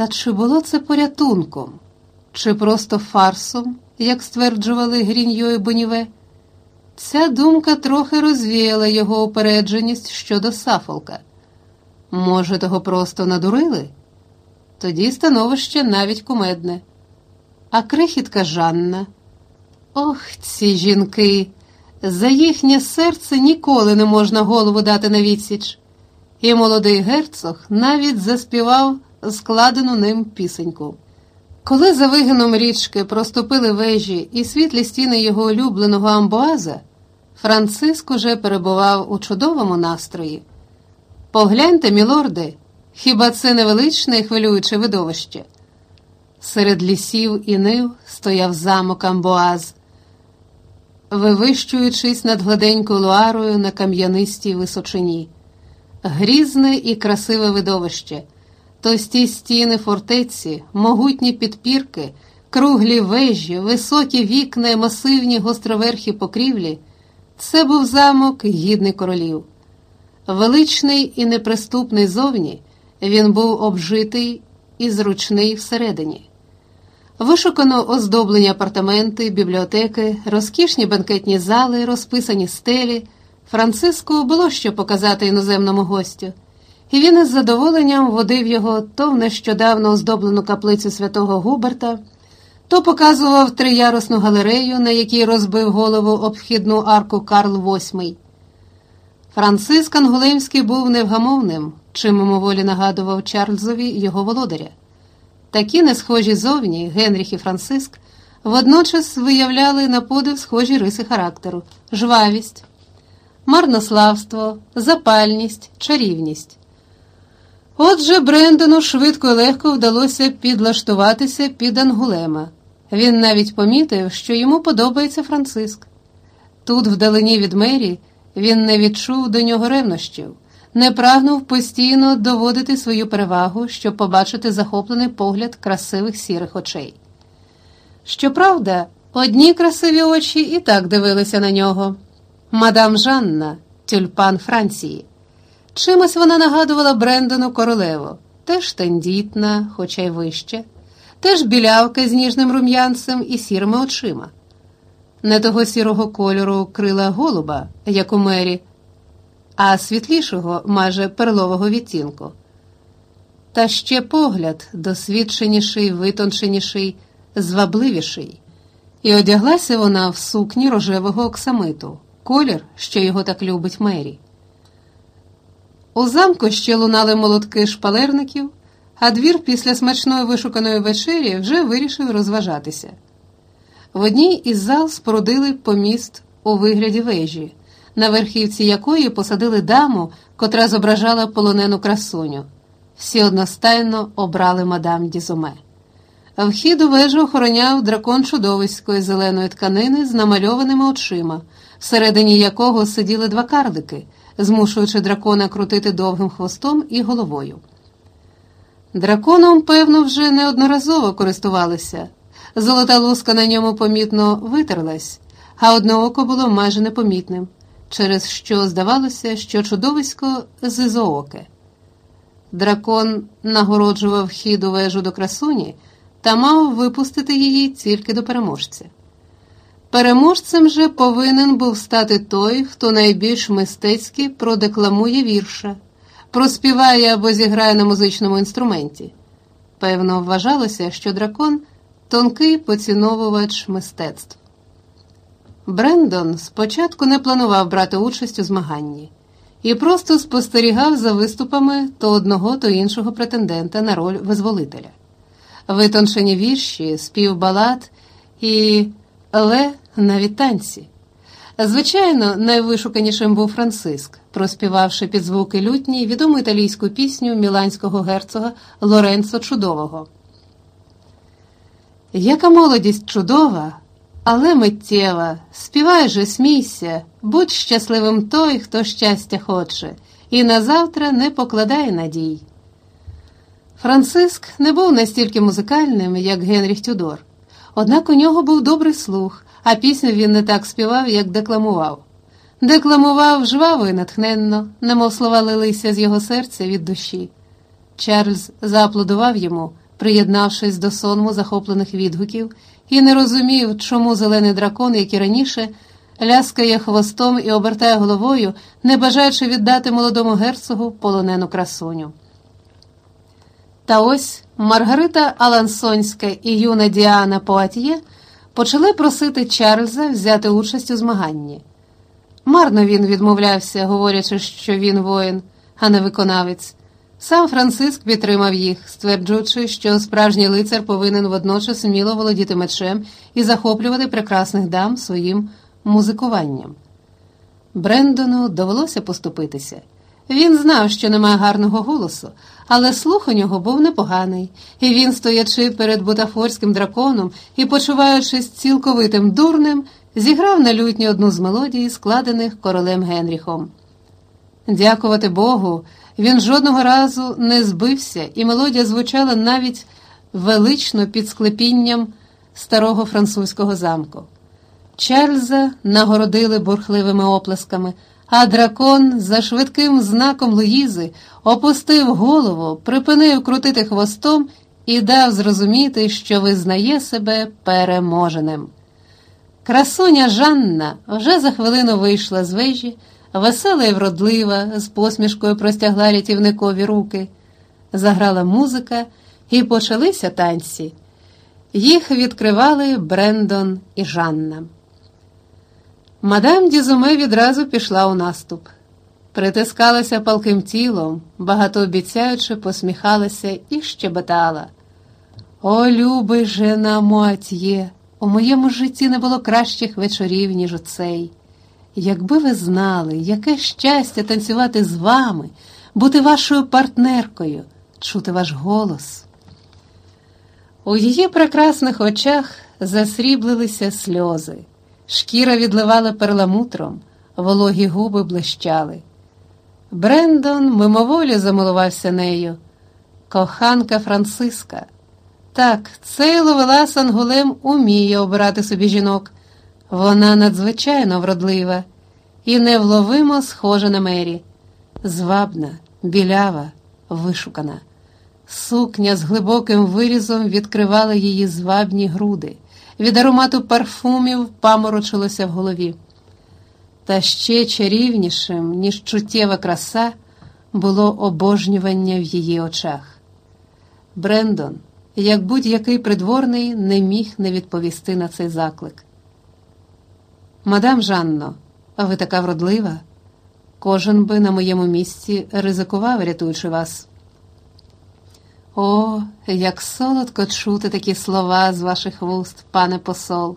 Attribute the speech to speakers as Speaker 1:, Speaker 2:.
Speaker 1: Та чи було це порятунком, чи просто фарсом, як стверджували Гріньо і Боніве? Ця думка трохи розвіяла його упередженість щодо Сафолка. Може, того просто надурили? Тоді становище навіть кумедне. А крихітка Жанна. Ох, ці жінки, за їхнє серце ніколи не можна голову дати на відсіч. І молодий герцог навіть заспівав складену ним пісеньку. Коли за вигином річки проступили вежі і світлі стіни його улюбленого амбуаза, Франциск уже перебував у чудовому настрої. Погляньте, мілорди, хіба це невеличне і хвилююче видовище? Серед лісів і нив стояв замок Амбоаз, вивищуючись над гладенькою луарою на кам'янистій височині. Грізне і красиве видовище, товсті стіни фортеці, могутні підпірки, круглі вежі, високі вікна масивні гостроверхі покрівлі. Це був замок гідний королів. Величний і неприступний зовні, він був обжитий і зручний всередині. Вишукано оздоблені апартаменти, бібліотеки, розкішні банкетні зали, розписані стелі. Франциску було що показати іноземному гостю, і він із задоволенням водив його то в нещодавно оздоблену каплицю святого Губерта, то показував триярусну галерею, на якій розбив голову обхідну арку Карл VIII. Франциск Ангулемський був невгамовним, чим мимоволі нагадував Чарльзові його володаря. Такі несхожі зовні Генріх і Франциск водночас виявляли на подив схожі риси характеру, жвавість, марнославство, запальність, чарівність. Отже, Брендону швидко і легко вдалося підлаштуватися під Ангулема. Він навіть помітив, що йому подобається Франциск. Тут, вдалині від мері, він не відчув до нього ревнощів, не прагнув постійно доводити свою перевагу, щоб побачити захоплений погляд красивих сірих очей. Щоправда, одні красиві очі і так дивилися на нього. Мадам Жанна, тюльпан Франції. Чимось вона нагадувала Брендону королеву, теж тендітна, хоча й вище, теж білявка з ніжним рум'янцем і сірими очима. Не того сірого кольору крила голуба, як у мері, а світлішого, майже перлового відтінку. Та ще погляд досвідченіший, витонченіший, звабливіший, і одяглася вона в сукні рожевого оксамиту, колір, що його так любить Мері. У замку ще лунали молотки шпалерників, а двір після смачної вишуканої вечері вже вирішив розважатися. В одній із зал спорудили поміст у вигляді вежі, на верхівці якої посадили даму, котра зображала полонену красуню. Всі одностайно обрали мадам Дізоме. Вхід у вежу охороняв дракон чудовиської зеленої тканини з намальованими очима, всередині якого сиділи два карлики, змушуючи дракона крутити довгим хвостом і головою. Драконом, певно, вже неодноразово користувалися. Золота луска на ньому помітно витерлась, а одне око було майже непомітним, через що здавалося, що чудовисько зизооке. Дракон нагороджував хід у вежу до красуні та мав випустити її тільки до переможця. Переможцем же повинен був стати той, хто найбільш мистецьки продекламує вірша, проспіває або зіграє на музичному інструменті. Певно, вважалося, що дракон тонкий поціновувач мистецтв. Брендон спочатку не планував брати участь у змаганні і просто спостерігав за виступами то одного, то іншого претендента на роль визволителя. Витончені вірші, спів балад і але навіть танці. Звичайно, найвишуканішим був Франциск, проспівавши під звуки лютні відому італійську пісню міланського герцога Лоренцо Чудового. Яка молодість чудова, але миттєва, співай же, смійся, будь щасливим той, хто щастя хоче, і назавтра не покладай надій. Франциск не був настільки музикальним, як Генріх Тюдор, однак у нього був добрий слух, а пісню він не так співав, як декламував. Декламував жваво і натхненно, немов слова лилися з його серця від душі. Чарльз зааплодував йому приєднавшись до сонму захоплених відгуків, і не розумів, чому зелений дракон, як і раніше, ляскає хвостом і обертає головою, не бажаючи віддати молодому герцогу полонену красуню. Та ось Маргарита Алансонська і юна Діана Поатьє почали просити Чарльза взяти участь у змаганні. Марно він відмовлявся, говорячи, що він воїн, а не виконавець. Сам Франциск підтримав їх, стверджуючи, що справжній лицар повинен водночас сміло володіти мечем і захоплювати прекрасних дам своїм музикуванням. Брендону довелося поступитися. Він знав, що немає гарного голосу, але слух у нього був непоганий, і він, стоячи перед бутафорським драконом і почуваючись цілковитим дурним, зіграв на лютні одну з мелодій, складених королем Генріхом. Дякувати Богу, він жодного разу не збився, і мелодія звучала навіть велично під склепінням старого французького замку. Чарльза нагородили бурхливими оплесками, а дракон за швидким знаком Луїзи опустив голову, припинив крутити хвостом і дав зрозуміти, що визнає себе переможеним. Красуня Жанна вже за хвилину вийшла з вежі, весела і вродлива, з посмішкою простягла рятівникові руки. Заграла музика, і почалися танці. Їх відкривали Брендон і Жанна. Мадам Дізуме відразу пішла у наступ. Притискалася палким тілом, багатообіцяючи, посміхалася і щебетала. О, любий жена Муатьє, у моєму житті не було кращих вечорів, ніж оцей. Якби ви знали, яке щастя танцювати з вами, бути вашою партнеркою, чути ваш голос. У її прекрасних очах засріблилися сльози, шкіра відливала перламутром, вологі губи блищали. Брендон мимоволі замилувався нею. Коханка Франциска. Так, цей Ловелас Ангулем уміє обирати собі жінок. Вона надзвичайно вродлива і невловимо схожа на мері, звабна, білява, вишукана. Сукня з глибоким вирізом відкривала її звабні груди, від аромату парфумів паморочилося в голові. Та ще чарівнішим, ніж чуттєва краса, було обожнювання в її очах. Брендон, як будь-який придворний, не міг не відповісти на цей заклик. Мадам Жанно, ви така вродлива. Кожен би на моєму місці ризикував, рятуючи вас. О, як солодко чути такі слова з ваших вуст, пане посол.